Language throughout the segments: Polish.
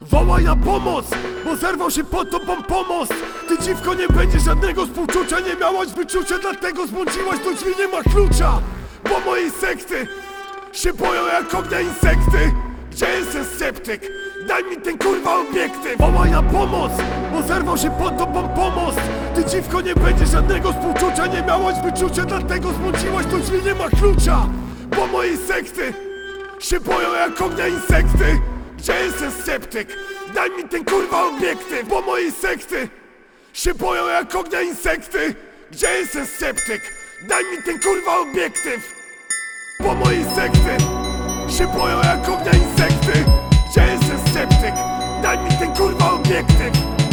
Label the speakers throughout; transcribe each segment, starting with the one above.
Speaker 1: Wołaj na pomoc, bo zerwał się pod tobą pomost. Ty dziwko nie będzie żadnego współczucia Nie miałaś wyczucia, dlatego zbłądziłaś Do drzwi nie ma klucza. Bo mojej sekty się boją jak ognia insekty. Gdzie jest sceptyk? Daj mi ten kurwa obiektyw. Wołaj na pomoc, bo zerwał się pod tobą pomost. Ty dziwko nie będzie żadnego współczucia Nie miałaś wyczucia, dlatego zbłądziłaś Do drzwi nie ma klucza. Bo mojej sekty się boją jak ognia insekty Gdzie jest ten sceptyk? Daj mi ten kurwa obiektyw Bo mojej sekty się boją jak ognia insekty Gdzie jest ten sceptyk? Daj mi ten kurwa obiektyw Bo mojej sekty się boją jak ognia insekty Gdzie jest ten sceptyk? Daj mi ten kurwa obiektyw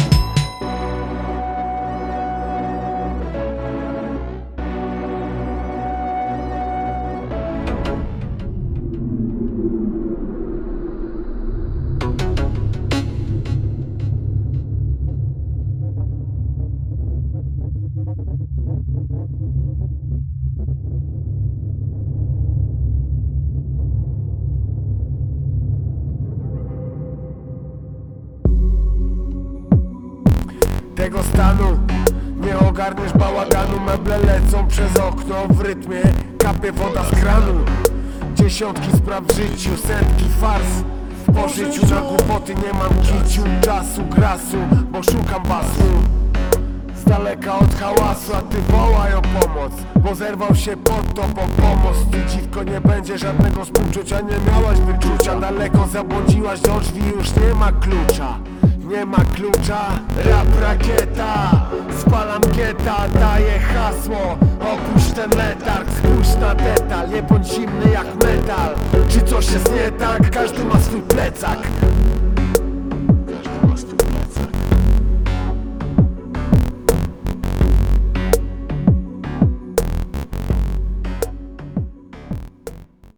Speaker 2: tego stanu. Nie ogarniesz bałaganu, meble lecą przez okno W rytmie. Kapie woda z kranu. Dziesiątki spraw w życiu, setki fars W pożyciu na głupoty nie mam kiciu Czasu, grasu, bo szukam basu. Z daleka od hałasu, a ty wołaj o pomoc. Bo zerwał się pod tobą pomost Ty dziwko nie będzie żadnego współczucia. Nie miałaś wyczucia, daleko zabłądziłaś Do drzwi już nie ma klucza Nie ma klucza, rap rakieta. Spalam geta, daję hasło. Opuść ten letarg, spójrz na detal. Nie bądź zimny jak metal. Czy coś jest nie tak? Każdy ma swój plecak